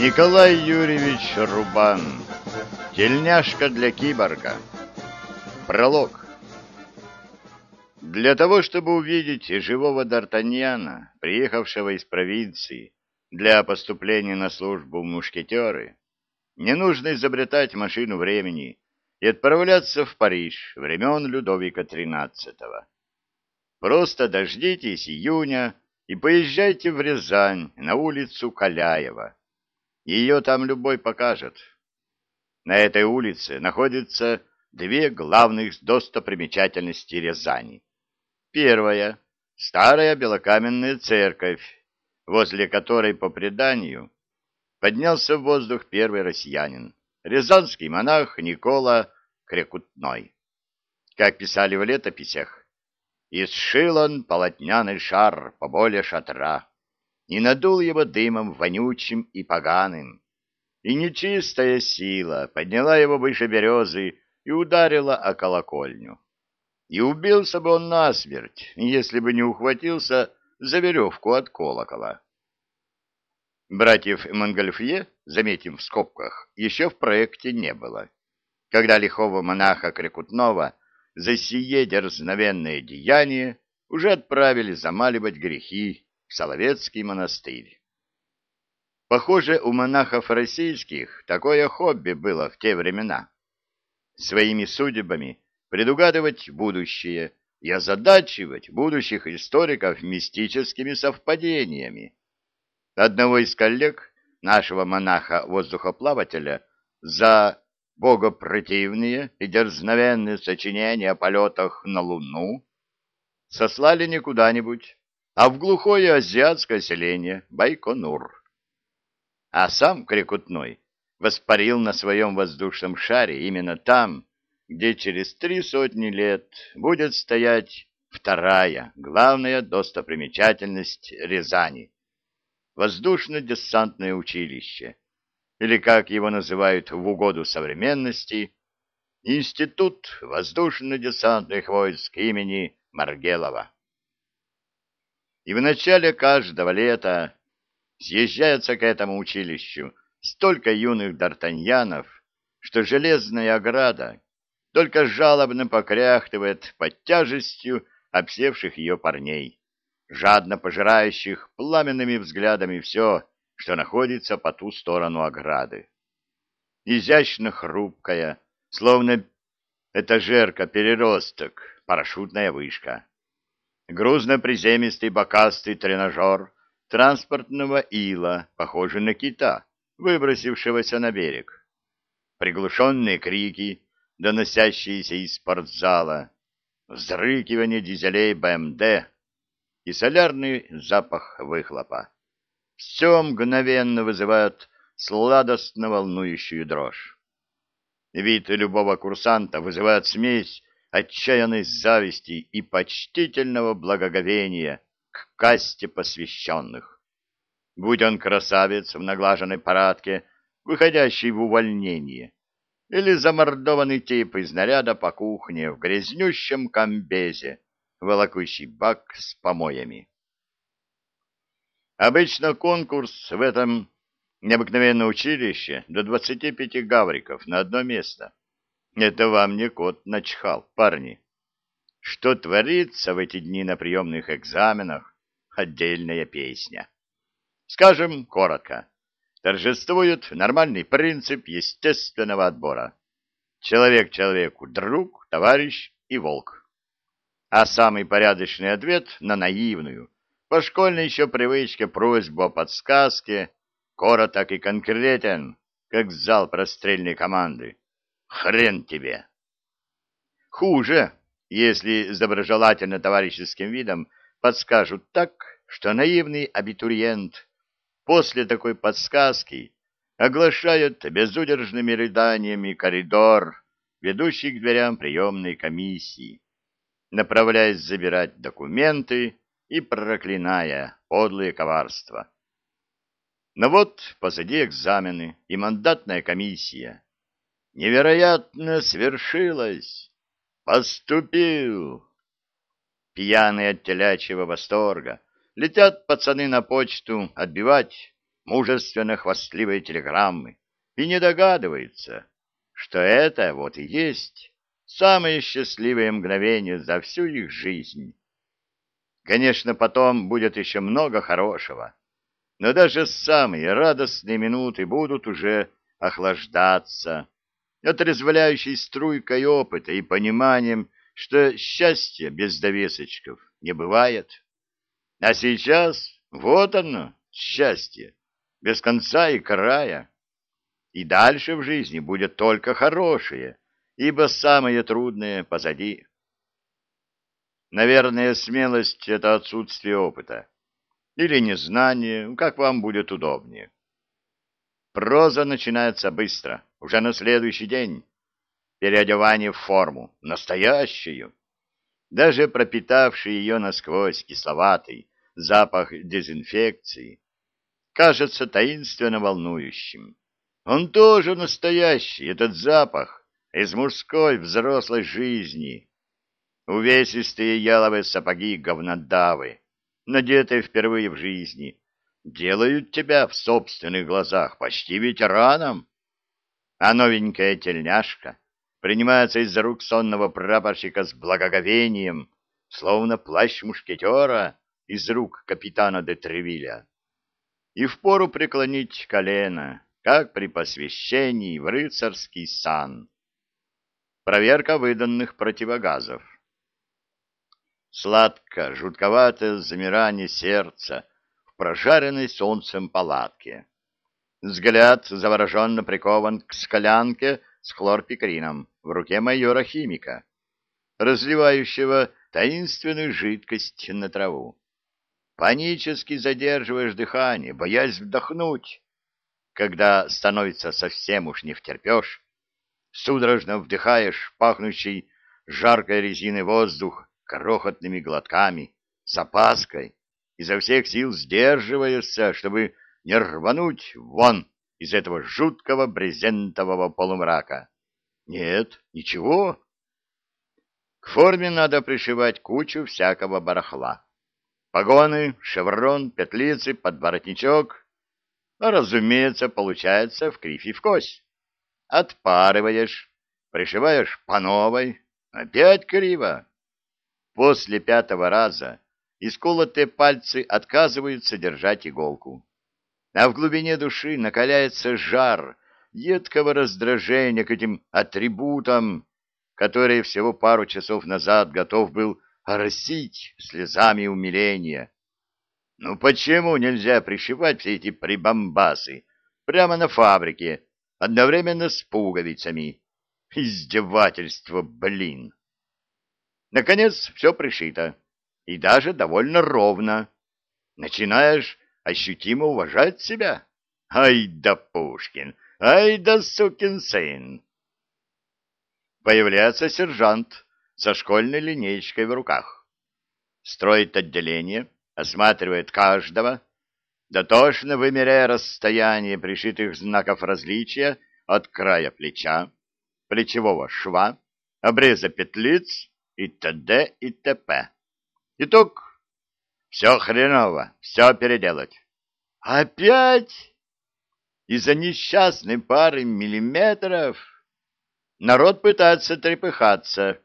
Николай Юрьевич Рубан. Тельняшка для киборга. Пролог. Для того, чтобы увидеть живого Д'Артаньяна, приехавшего из провинции для поступления на службу в мушкетеры, не нужно изобретать машину времени и отправляться в Париж времен Людовика XIII. Просто дождитесь июня и поезжайте в Рязань на улицу Каляева. Ее там любой покажет. На этой улице находятся две главных достопримечательности Рязани. Первая — старая белокаменная церковь, возле которой, по преданию, поднялся в воздух первый россиянин, рязанский монах Никола Крекутной. Как писали в летописях, «Исшил он полотняный шар поболее шатра, и надул его дымом вонючим и поганым. И нечистая сила подняла его выше березы и ударила о колокольню. И убился бы он насмерть, если бы не ухватился за веревку от колокола. Братьев Монгольфье, заметим в скобках, еще в проекте не было. Когда лихого монаха Крикутнова за сие дерзновенное деяние уже отправили замаливать грехи Соловецкий монастырь. Похоже, у монахов российских такое хобби было в те времена. Своими судьбами предугадывать будущее и озадачивать будущих историков мистическими совпадениями. Одного из коллег, нашего монаха-воздухоплавателя, за богопротивные и дерзновенные сочинения о полетах на Луну сослали не куда-нибудь, а в глухое азиатское селение Байконур. А сам Крикутной воспарил на своем воздушном шаре именно там, где через три сотни лет будет стоять вторая, главная достопримечательность Рязани — воздушно-десантное училище, или, как его называют в угоду современности, Институт воздушно-десантных войск имени Маргелова и в начале каждого лета съезжается к этому училищу столько юных д'Артаньянов, что железная ограда только жалобно покряхтывает под тяжестью обсевших ее парней, жадно пожирающих пламенными взглядами все, что находится по ту сторону ограды. Изящно хрупкая, словно этажерка-переросток, парашютная вышка грузно-приземистый бокастый тренажер транспортного ила, похожий на кита, выбросившегося на берег. Приглушенные крики, доносящиеся из спортзала, взрыкивание дизелей БМД и солярный запах выхлопа. Все мгновенно вызывает сладостно волнующую дрожь. Вид любого курсанта вызывает смесь отчаянной зависти и почтительного благоговения к касте посвященных. Будь он красавец в наглаженной парадке, выходящий в увольнение, или замордованный тип из наряда по кухне в грязнющем комбезе, волокущий бак с помоями. Обычно конкурс в этом необыкновенном училище до 25 гавриков на одно место. Это вам не кот начхал, парни. Что творится в эти дни на приемных экзаменах — отдельная песня. Скажем коротко. Торжествует нормальный принцип естественного отбора. Человек человеку друг, товарищ и волк. А самый порядочный ответ на наивную, по школьной еще привычке просьбу о подсказке, короток и конкретен, как зал прострельной команды. Хрен тебе! Хуже, если с доброжелательно-товарищеским видом подскажут так, что наивный абитуриент после такой подсказки оглашает безудержными рыданиями коридор, ведущий к дверям приемной комиссии, направляясь забирать документы и проклиная подлые коварства. Но вот позади экзамены и мандатная комиссия. Невероятно свершилось! Поступил! Пьяные от телячьего восторга, летят пацаны на почту отбивать мужественно-хвастливые телеграммы и не догадывается, что это вот и есть самое счастливое мгновение за всю их жизнь. Конечно, потом будет еще много хорошего, но даже самые радостные минуты будут уже охлаждаться отрезвляющей струйкой опыта и пониманием, что счастья без довесочков не бывает. А сейчас вот оно, счастье, без конца и края. И дальше в жизни будет только хорошее, ибо самое трудное позади. Наверное, смелость — это отсутствие опыта. Или незнание, как вам будет удобнее. Проза начинается быстро, уже на следующий день. Переодевание в форму, настоящую. Даже пропитавший ее насквозь кисловатый запах дезинфекции кажется таинственно волнующим. Он тоже настоящий, этот запах, из мужской взрослой жизни. Увесистые яловые сапоги говнодавы, надетые впервые в жизни, делают тебя в собственных глазах почти ветераном. А новенькая тельняшка принимается из рук сонного прапорщика с благоговением, словно плащ мушкетера из рук капитана де Тревиля. И впору преклонить колено, как при посвящении в рыцарский сан. Проверка выданных противогазов. Сладко, жутковатое замирание сердца прожаренной солнцем палатке. Взгляд завороженно прикован к скалянке с хлорпикрином в руке майора-химика, разливающего таинственную жидкость на траву. Панически задерживаешь дыхание, боясь вдохнуть. Когда становится совсем уж не втерпешь, судорожно вдыхаешь пахнущий жаркой резиной воздух крохотными глотками, с опаской, изо всех сил сдерживаешься, чтобы не рвануть вон из этого жуткого брезентового полумрака. Нет, ничего. К форме надо пришивать кучу всякого барахла. Погоны, шеврон, петлицы, подворотничок. А, разумеется, получается в кривь и в кость. Отпарываешь, пришиваешь по новой, опять криво. После пятого раза исколотые пальцы отказываются держать иголку. А в глубине души накаляется жар едкого раздражения к этим атрибутам, которые всего пару часов назад готов был оросить слезами умиления. Ну почему нельзя пришивать все эти прибамбасы прямо на фабрике, одновременно с пуговицами? Издевательство, блин! Наконец все пришито и даже довольно ровно. Начинаешь ощутимо уважать себя. Ай да Пушкин, ай да сукин сын. Появляется сержант со школьной линейкой в руках. Строит отделение, осматривает каждого, дотошно вымеряя расстояние пришитых знаков различия от края плеча, плечевого шва, обреза петлиц и т.д. и т.п. Итог. Все хреново, все переделать. Опять? Из-за несчастной пары миллиметров? Народ пытается трепыхаться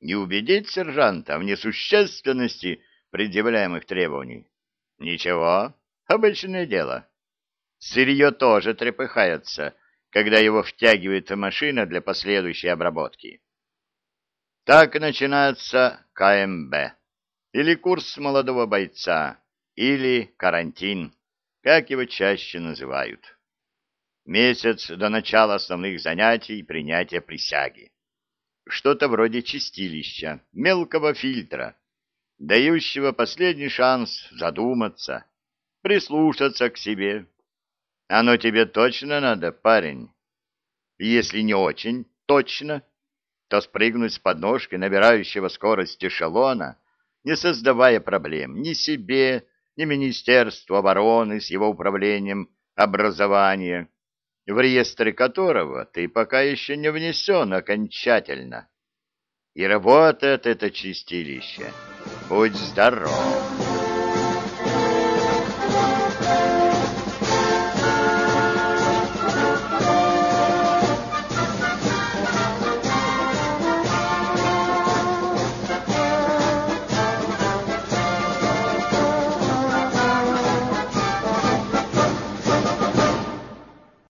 и убедить сержанта в несущественности предъявляемых требований. Ничего, обычное дело. Сырье тоже трепыхается, когда его втягивает машина для последующей обработки. Так начинается КМБ или курс молодого бойца, или карантин, как его чаще называют. Месяц до начала основных занятий принятия присяги. Что-то вроде чистилища, мелкого фильтра, дающего последний шанс задуматься, прислушаться к себе. Оно тебе точно надо, парень? Если не очень точно, то спрыгнуть с подножки набирающего скорость эшелона не создавая проблем ни себе, ни Министерству обороны с его управлением образования, в реестры которого ты пока еще не внесен окончательно. И работает это чистилище. Будь здоров!